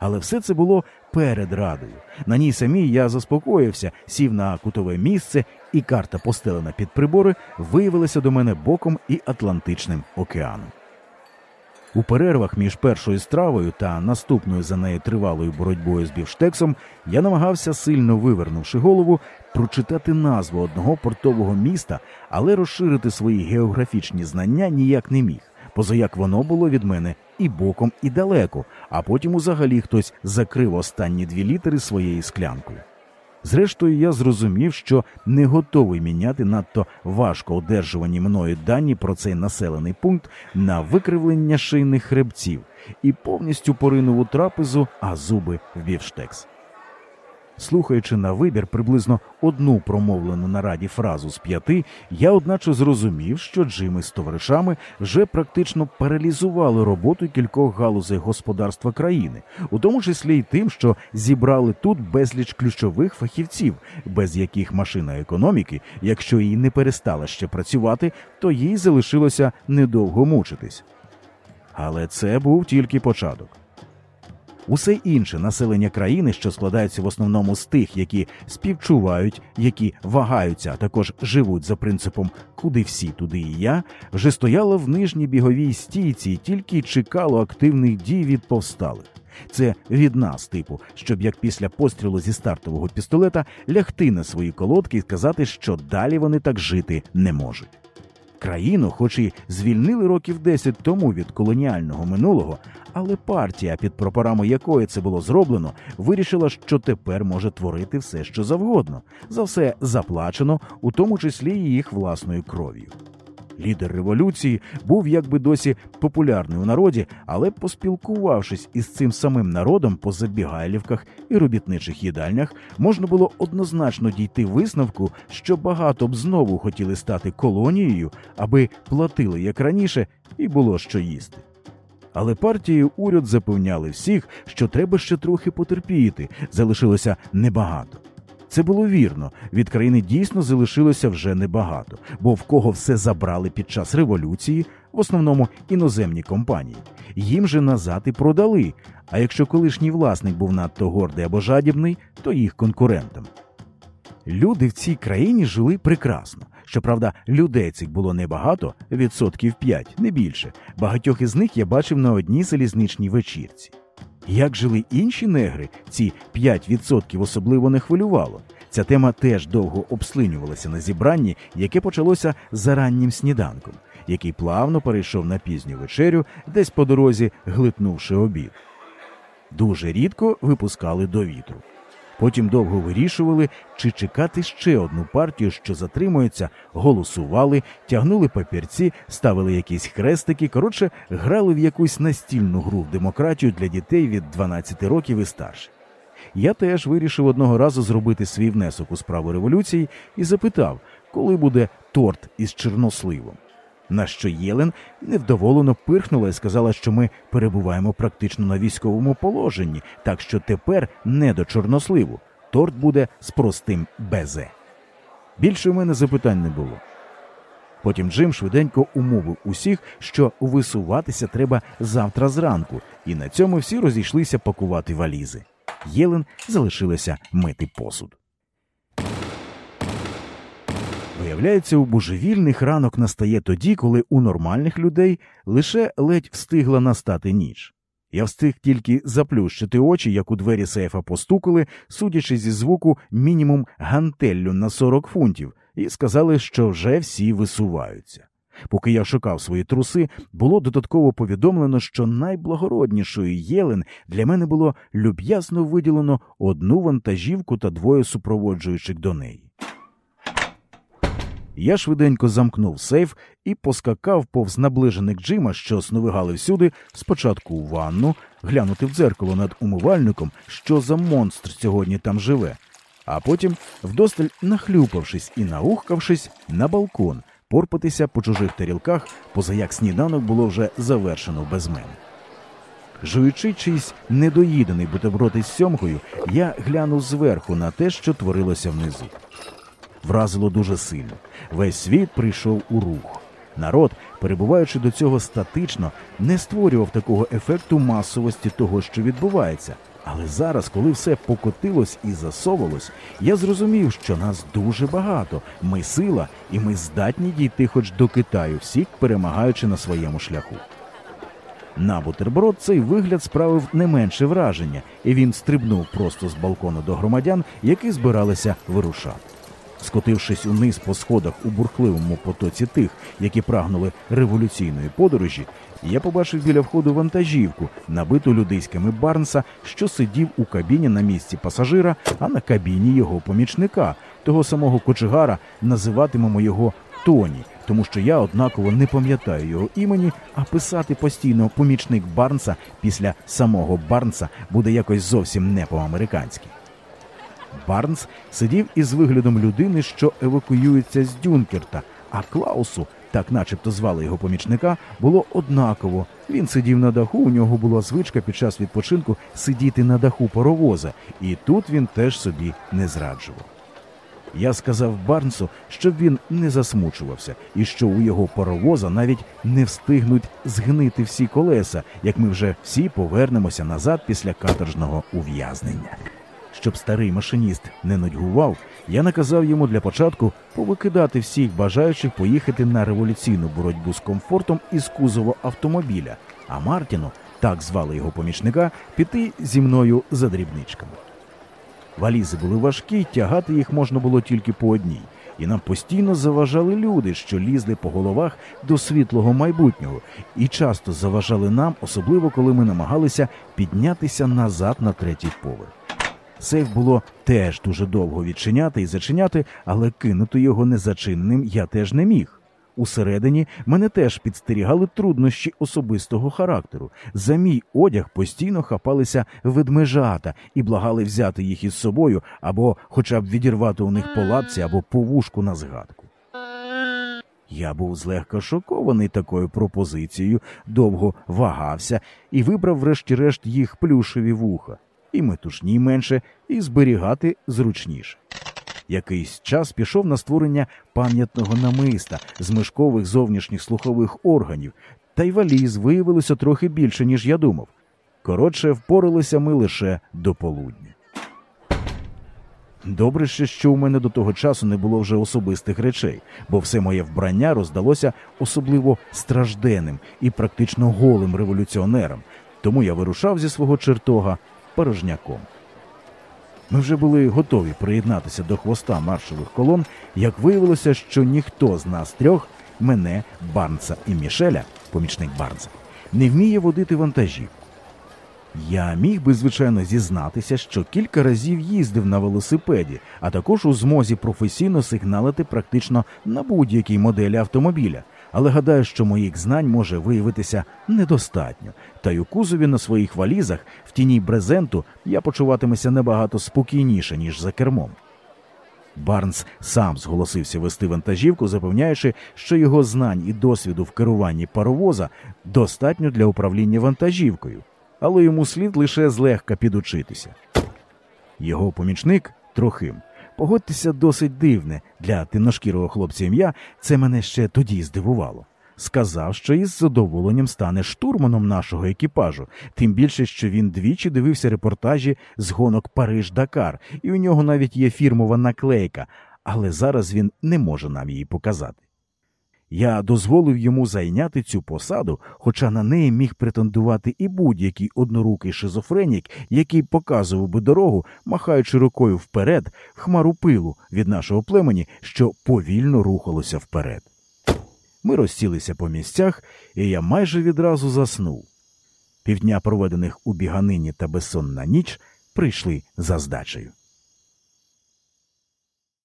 Але все це було перед радою. На ній самій я заспокоївся, сів на кутове місце, і карта, постелена під прибори, виявилася до мене боком і Атлантичним океаном. У перервах між першою стравою та наступною за нею тривалою боротьбою з бівштексом я намагався, сильно вивернувши голову, прочитати назву одного портового міста, але розширити свої географічні знання ніяк не міг, позаяк воно було від мене і боком, і далеко, а потім узагалі хтось закрив останні дві літери своєю склянкою. Зрештою, я зрозумів, що не готовий міняти надто важко одержувані мною дані про цей населений пункт на викривлення шийних хребців і повністю поринув у трапезу, а зуби в бівштекс. Слухаючи на вибір приблизно одну промовлену на раді фразу з п'яти, я одначе зрозумів, що Джими з товаришами вже практично паралізували роботу кількох галузей господарства країни, у тому числі й тим, що зібрали тут безліч ключових фахівців, без яких машина економіки, якщо її не перестала ще працювати, то їй залишилося недовго мучитись. Але це був тільки початок. Усе інше населення країни, що складається в основному з тих, які співчувають, які вагаються, а також живуть за принципом куди всі, туди і я, вже стояло в нижній біговій стійці і тільки чекало активних дій від повсталих. Це від нас, типу, щоб як після пострілу зі стартового пістолета лягти на свої колодки і сказати, що далі вони так жити не можуть. Країну, хоч і звільнили років 10 тому від колоніального минулого, але партія, під прапорами якої це було зроблено, вирішила, що тепер може творити все, що завгодно, за все заплачено, у тому числі і їх власною кров'ю. Лідер революції був якби досі популярний у народі, але поспілкувавшись із цим самим народом по забігайлівках і робітничих їдальнях, можна було однозначно дійти висновку, що багато б знову хотіли стати колонією, аби платили як раніше, і було що їсти. Але партії уряд запевняли всіх, що треба ще трохи потерпіти, залишилося небагато. Це було вірно. Від країни дійсно залишилося вже небагато, бо в кого все забрали під час революції, в основному іноземні компанії, їм же назад і продали. А якщо колишній власник був надто гордий або жадібний, то їх конкурентам. Люди в цій країні жили прекрасно. Щоправда, людей цих було небагато, відсотків 5, не більше. Багатьох із них я бачив на одній залізничній вечірці. Як жили інші негри, ці 5% особливо не хвилювало. Ця тема теж довго обслинювалася на зібранні, яке почалося за раннім сніданком, який плавно перейшов на пізню вечерю, десь по дорозі глитнувши обід. Дуже рідко випускали до вітру. Потім довго вирішували, чи чекати ще одну партію, що затримується, голосували, тягнули папірці, ставили якісь хрестики. Коротше, грали в якусь настільну гру в демократію для дітей від 12 років і старше. Я теж вирішив одного разу зробити свій внесок у справу революції і запитав, коли буде торт із чорносливом. На що Єлен невдоволено пирхнула і сказала, що ми перебуваємо практично на військовому положенні, так що тепер не до чорносливу. Торт буде з простим безе. Більше в мене запитань не було. Потім Джим швиденько умовив усіх, що висуватися треба завтра зранку, і на цьому всі розійшлися пакувати валізи. Єлен залишилася мити посуд. Виявляється, у божевільних ранок настає тоді, коли у нормальних людей лише ледь встигла настати ніч. Я встиг тільки заплющити очі, як у двері сейфа постукали, судячи зі звуку мінімум гантеллю на 40 фунтів, і сказали, що вже всі висуваються. Поки я шукав свої труси, було додатково повідомлено, що найблагороднішою Єлен для мене було люб'язно виділено одну вантажівку та двоє супроводжуючих до неї. Я швиденько замкнув сейф і поскакав повз наближених Джима, що сновигали всюди, спочатку у ванну, глянути в дзеркало над умивальником, що за монстр сьогодні там живе, а потім, вдосталь нахлюпавшись і наухкавшись, на балкон, порпатися по чужих тарілках, поза як сніданок було вже завершено без мене. Жуючи чийсь недоїдений бутерброд із сьомкою, я глянув зверху на те, що творилося внизу вразило дуже сильно. Весь світ прийшов у рух. Народ, перебуваючи до цього статично, не створював такого ефекту масовості того, що відбувається, Але зараз, коли все покотилось і засовувалось, я зрозумів, що нас дуже багато. Ми сила, і ми здатні дійти хоч до Китаю, всіх перемагаючи на своєму шляху. На бутерброд цей вигляд справив не менше враження, і він стрибнув просто з балкону до громадян, які збиралися вирушати. Скотившись униз по сходах у бурхливому потоці тих, які прагнули революційної подорожі, я побачив біля входу вантажівку, набиту людиськами Барнса, що сидів у кабіні на місці пасажира, а на кабіні його помічника, того самого кочегара, називатимемо його Тоні, тому що я однаково не пам'ятаю його імені, а писати постійно помічник Барнса після самого Барнса буде якось зовсім не по-американськи. Барнс сидів із виглядом людини, що евакуюється з Дюнкерта, а Клаусу, так начебто звали його помічника, було однаково. Він сидів на даху, у нього була звичка під час відпочинку сидіти на даху паровоза, і тут він теж собі не зраджував. Я сказав Барнсу, щоб він не засмучувався, і що у його паровоза навіть не встигнуть згнити всі колеса, як ми вже всі повернемося назад після каторжного ув'язнення. Щоб старий машиніст не нудьгував, я наказав йому для початку повикидати всіх бажаючих поїхати на революційну боротьбу з комфортом із кузова автомобіля, а Мартіну, так звали його помічника, піти зі мною за дрібничками. Валізи були важкі, тягати їх можна було тільки по одній, і нам постійно заважали люди, що лізли по головах до світлого майбутнього, і часто заважали нам, особливо коли ми намагалися піднятися назад на третій поверх. Сейф було теж дуже довго відчиняти і зачиняти, але кинути його незачиненим я теж не міг. Усередині мене теж підстерігали труднощі особистого характеру. За мій одяг постійно хапалися ведмежата і благали взяти їх із собою або хоча б відірвати у них по лапці або по вушку на згадку. Я був злегка шокований такою пропозицією, довго вагався і вибрав, врешті-решт, їх плюшеві вуха, і метушні менше, і зберігати зручніше. Якийсь час пішов на створення пам'ятного намиста з мишкових зовнішніх слухових органів, та й валіз виявилося трохи більше, ніж я думав. Коротше, впоралися ми лише до полудня. Добре ще, що у мене до того часу не було вже особистих речей, бо все моє вбрання роздалося особливо стражденним і практично голим революціонерам, тому я вирушав зі свого чертога порожняком. Ми вже були готові приєднатися до хвоста маршових колон, як виявилося, що ніхто з нас трьох, мене, Барнса і Мішеля, помічник Барнса, не вміє водити вантажів. Я міг би, звичайно, зізнатися, що кілька разів їздив на велосипеді, а також у змозі професійно сигналити практично на будь-якій моделі автомобіля, але гадаю, що моїх знань може виявитися недостатньо, та й у кузові на своїх валізах в тіні брезенту я почуватимуся набагато спокійніше, ніж за кермом. Барнс сам зголосився вести вантажівку, запевняючи, що його знань і досвіду в керуванні паровоза достатньо для управління вантажівкою, але йому слід лише злегка підучитися. Його помічник Трохим Погодьтеся, досить дивне для темношкірого хлопця ім'я, це мене ще тоді здивувало. Сказав, що із задоволенням стане штурманом нашого екіпажу, тим більше, що він двічі дивився репортажі з гонок Париж-Дакар, і у нього навіть є фірмова наклейка, але зараз він не може нам її показати. Я дозволив йому зайняти цю посаду, хоча на неї міг претендувати і будь-який однорукий шизофренік, який показував би дорогу, махаючи рукою вперед, хмару пилу від нашого племені, що повільно рухалося вперед. Ми розсілися по місцях, і я майже відразу заснув. Півдня, проведених у біганині та безсонна ніч, прийшли за здачею.